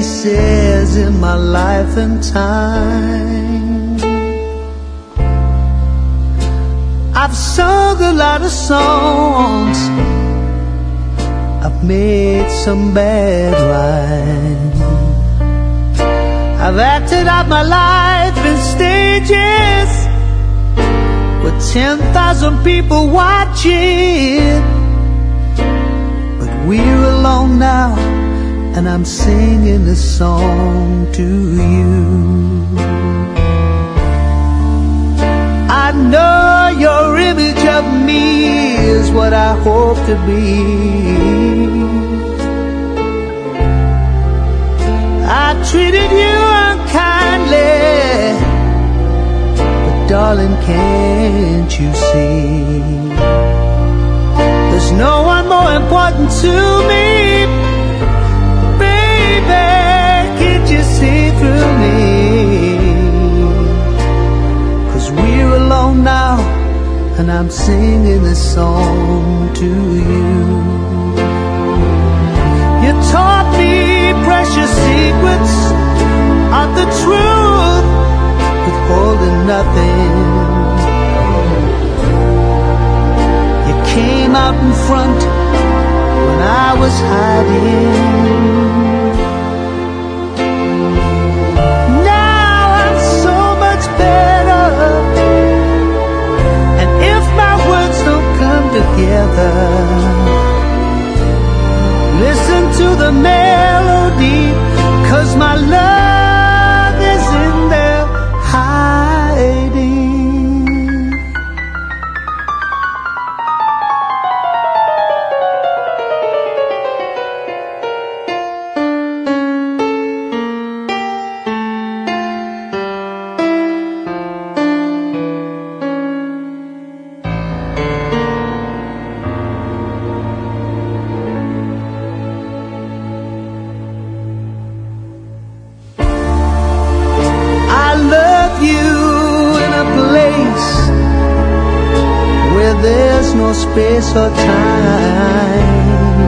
in my life and time. I've sung a lot of songs. I've made some bad rhymes. I've acted out my life in stages with 10,000 people watching. And I'm singing this song to you. I know your image of me is what I hope to be. I treated you unkindly, but darling, can't you see? There's no one more important to I'm singing this song to you. You taught me precious secrets of the truth, withholding nothing. You came out in front when I was hiding. The melody, space or time.